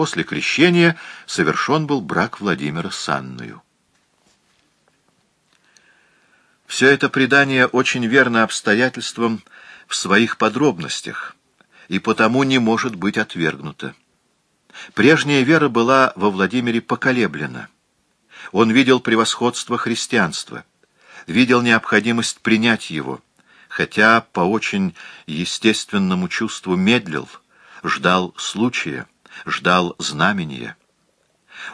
После крещения совершен был брак Владимира с Анною. Все это предание очень верно обстоятельствам в своих подробностях и потому не может быть отвергнуто. Прежняя вера была во Владимире поколеблена. Он видел превосходство христианства, видел необходимость принять его, хотя по очень естественному чувству медлил, ждал случая, ждал знамения.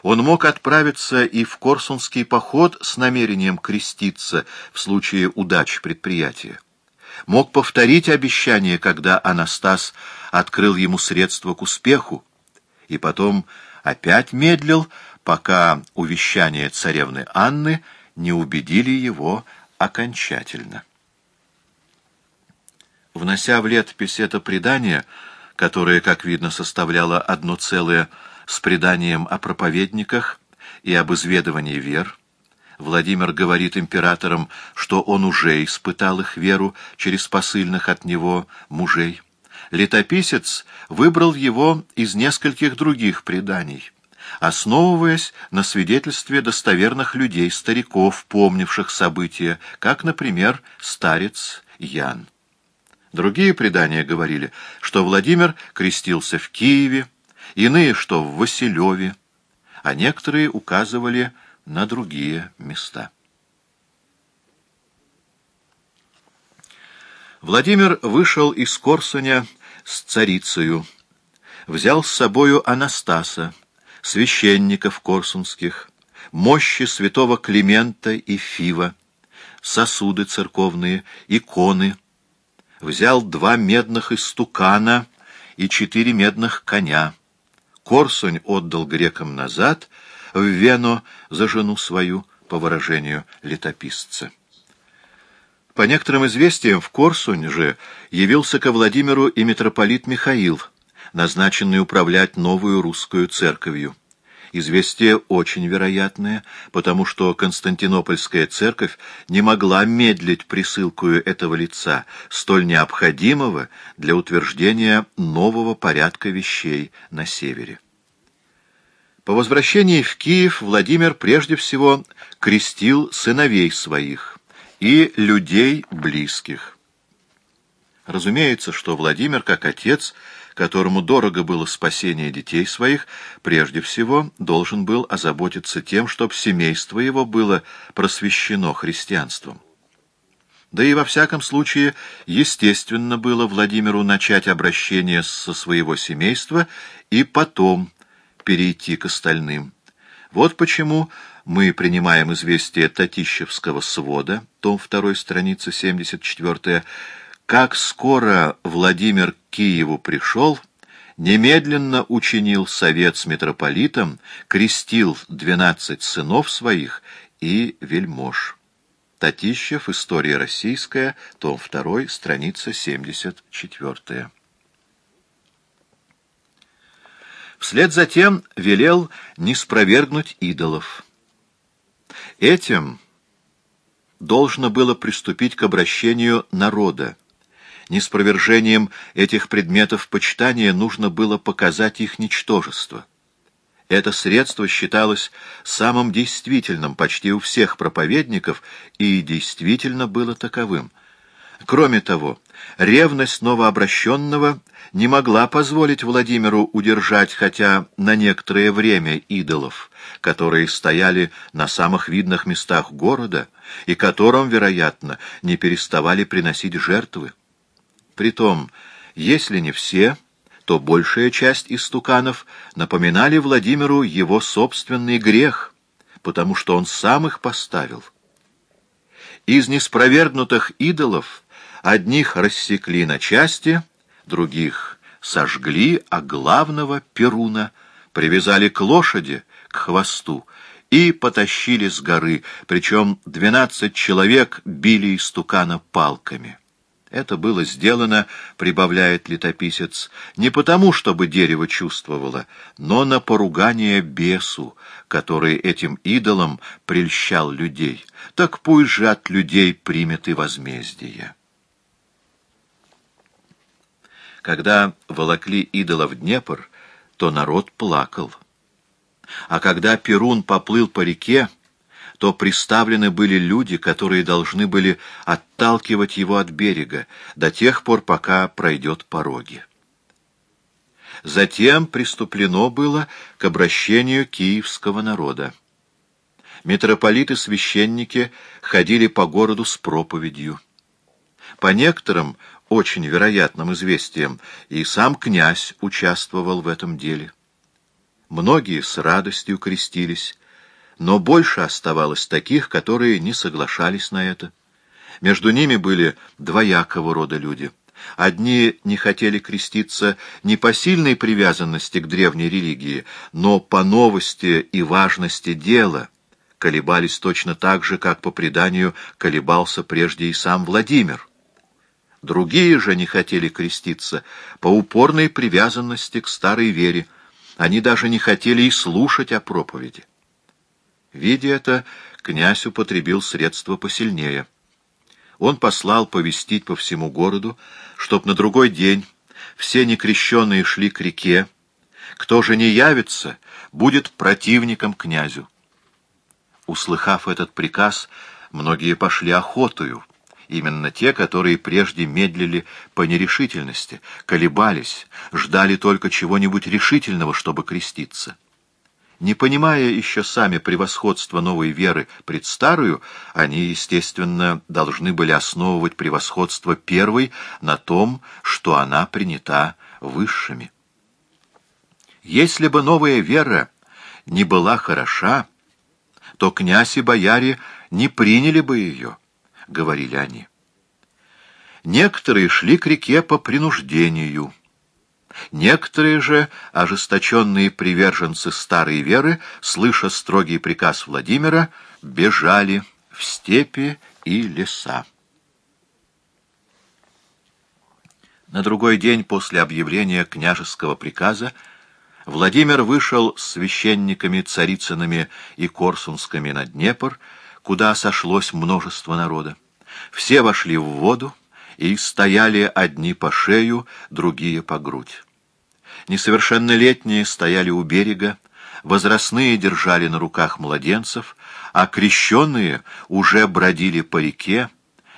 Он мог отправиться и в Корсунский поход с намерением креститься в случае удачи предприятия. Мог повторить обещание, когда Анастас открыл ему средства к успеху, и потом опять медлил, пока увещания царевны Анны не убедили его окончательно. Внося в летопись это предание, которое, как видно, составляло одно целое с преданием о проповедниках и об изведывании вер, Владимир говорит императорам, что он уже испытал их веру через посыльных от него мужей. Летописец выбрал его из нескольких других преданий, основываясь на свидетельстве достоверных людей, стариков, помнивших события, как, например, старец Ян. Другие предания говорили, что Владимир крестился в Киеве, иные, что в Василеве, а некоторые указывали на другие места. Владимир вышел из Корсуня с царицею, взял с собою Анастаса, священников корсунских, мощи святого Климента и Фива, сосуды церковные, иконы, взял два медных истукана и четыре медных коня. Корсунь отдал грекам назад, в Вену за жену свою, по выражению летописца. По некоторым известиям, в Корсунь же явился ко Владимиру и митрополит Михаил, назначенный управлять новую русскую церковью. Известие очень вероятное, потому что Константинопольская церковь не могла медлить присылкую этого лица, столь необходимого для утверждения нового порядка вещей на севере. По возвращении в Киев Владимир прежде всего крестил сыновей своих и людей близких. Разумеется, что Владимир, как отец, которому дорого было спасение детей своих, прежде всего должен был озаботиться тем, чтобы семейство его было просвещено христианством. Да и во всяком случае, естественно было Владимиру начать обращение со своего семейства и потом перейти к остальным. Вот почему мы принимаем известие Татищевского свода, том 2, страница 74 как скоро Владимир к Киеву пришел, немедленно учинил совет с митрополитом, крестил двенадцать сынов своих и вельмож. Татищев, История российская, том 2, страница 74. Вслед за тем велел не спровергнуть идолов. Этим должно было приступить к обращению народа, Неспровержением этих предметов почитания нужно было показать их ничтожество. Это средство считалось самым действительным почти у всех проповедников и действительно было таковым. Кроме того, ревность новообращенного не могла позволить Владимиру удержать хотя на некоторое время идолов, которые стояли на самых видных местах города и которым, вероятно, не переставали приносить жертвы. Притом, если не все, то большая часть истуканов напоминали Владимиру его собственный грех, потому что он сам их поставил. Из неспровергнутых идолов одних рассекли на части, других сожгли, а главного Перуна привязали к лошади, к хвосту, и потащили с горы, причем двенадцать человек били истукана палками. Это было сделано, прибавляет летописец, не потому, чтобы дерево чувствовало, но на поругание бесу, который этим идолом прельщал людей. Так пусть же от людей примет и возмездие. Когда волокли идола в Днепр, то народ плакал. А когда Перун поплыл по реке, то приставлены были люди, которые должны были отталкивать его от берега до тех пор, пока пройдет пороги. Затем приступлено было к обращению киевского народа. Митрополиты-священники ходили по городу с проповедью. По некоторым очень вероятным известиям и сам князь участвовал в этом деле. Многие с радостью крестились, но больше оставалось таких, которые не соглашались на это. Между ними были двоякого рода люди. Одни не хотели креститься не по сильной привязанности к древней религии, но по новости и важности дела, колебались точно так же, как по преданию колебался прежде и сам Владимир. Другие же не хотели креститься по упорной привязанности к старой вере, они даже не хотели и слушать о проповеди. Видя это, князь употребил средства посильнее. Он послал повестить по всему городу, чтоб на другой день все некрещенные шли к реке, кто же не явится, будет противником князю. Услыхав этот приказ, многие пошли охотою, именно те, которые прежде медлили по нерешительности, колебались, ждали только чего-нибудь решительного, чтобы креститься. Не понимая еще сами превосходства новой веры пред старую, они, естественно, должны были основывать превосходство первой на том, что она принята высшими. Если бы новая вера не была хороша, то князь и бояре не приняли бы ее, — говорили они. Некоторые шли к реке по принуждению — Некоторые же, ожесточенные приверженцы старой веры, слыша строгий приказ Владимира, бежали в степи и леса. На другой день после объявления княжеского приказа Владимир вышел с священниками Царицынами и Корсунскими на Днепр, куда сошлось множество народа. Все вошли в воду и стояли одни по шею, другие по грудь. Несовершеннолетние стояли у берега, возрастные держали на руках младенцев, а крещенные уже бродили по реке,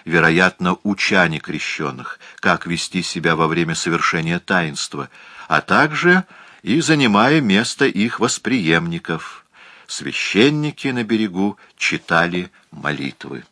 вероятно, уча некрещенных, как вести себя во время совершения таинства, а также и занимая место их восприемников. Священники на берегу читали молитвы.